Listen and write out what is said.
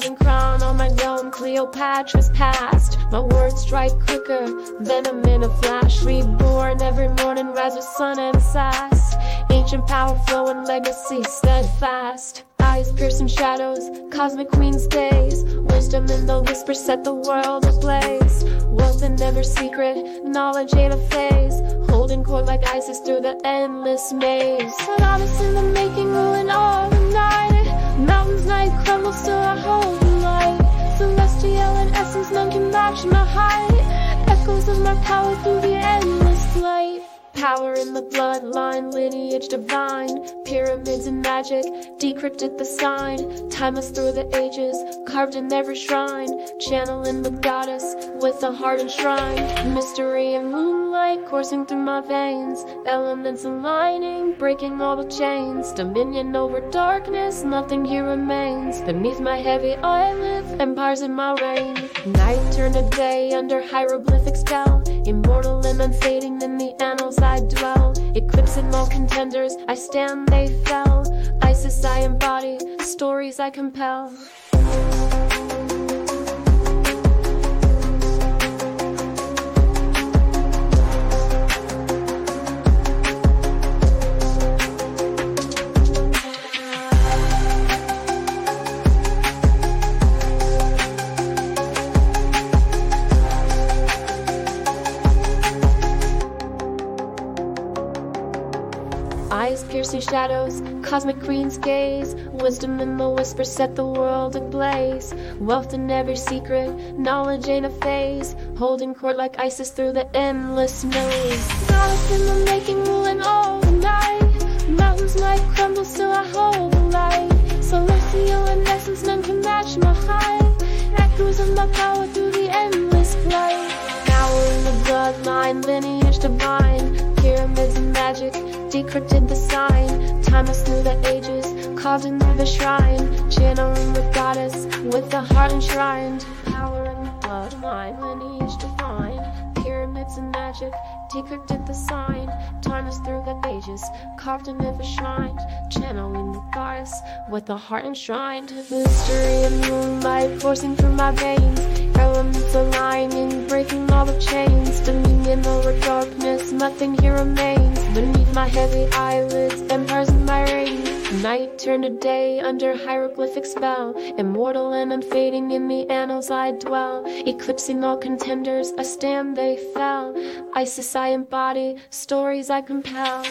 golden crown on my dome, Cleopatra's past. My words strike quicker than a in a flash. Reborn every morning, rise with sun and sass. Ancient power flowing, legacy steadfast. Eyes piercing shadows, cosmic queen's gaze. Wisdom in the whisper set the world ablaze. Wealth and never secret, knowledge ain't a phase. Holding court like Isis through the endless maze. Goddess in the making, ruling all the night. Night so I hold the light. Celestial in essence, none can match my height. Echoes of my power through the. Power in the bloodline, lineage divine. Pyramids and magic, decrypted the sign. Timeless through the ages, carved in every shrine. Channeling the goddess with a heart enshrined. Mystery and moonlight coursing through my veins. Elements aligning, breaking all the chains. Dominion over darkness, nothing here remains. Beneath my heavy eyelids, empires in my reign. Night turned to day under hieroglyphic spell. Immortal and unfading in the annals I dwell. Eclipsing all contenders, I stand, they fell. Isis I embody, stories I compel. Piercing shadows, cosmic queen's gaze. Wisdom in the whisper set the world ablaze. Wealth in every secret, knowledge ain't a phase. Holding court like Isis through the endless maze. Goddess in the making, ruling all the night. Mountains might crumble, still I hold the light. Celestial in essence, none can match my height. Echoes of my power through the endless flight. Power in the bloodline, lineage divine. Pyramids and magic, decrypted the sign. Timeless through the ages, carved into the shrine. Channeling the goddess with the heart enshrined. Power in the bloodline, lineage divine. Pyramids and magic, decrypted the sign. Timeless through the ages, carved into the shrine. Channeling the goddess with the heart enshrined. Mystery and moonlight coursing through my veins. Elements aligning, breaking all the chains. Dominion over darkness, nothing here remains. My heavy eyelids, empires in my reign. Night turned to day under hieroglyphic spell. Immortal and unfading in the annals I dwell. Eclipsing all contenders, I stand, they fell. Isis I embody, stories I compel.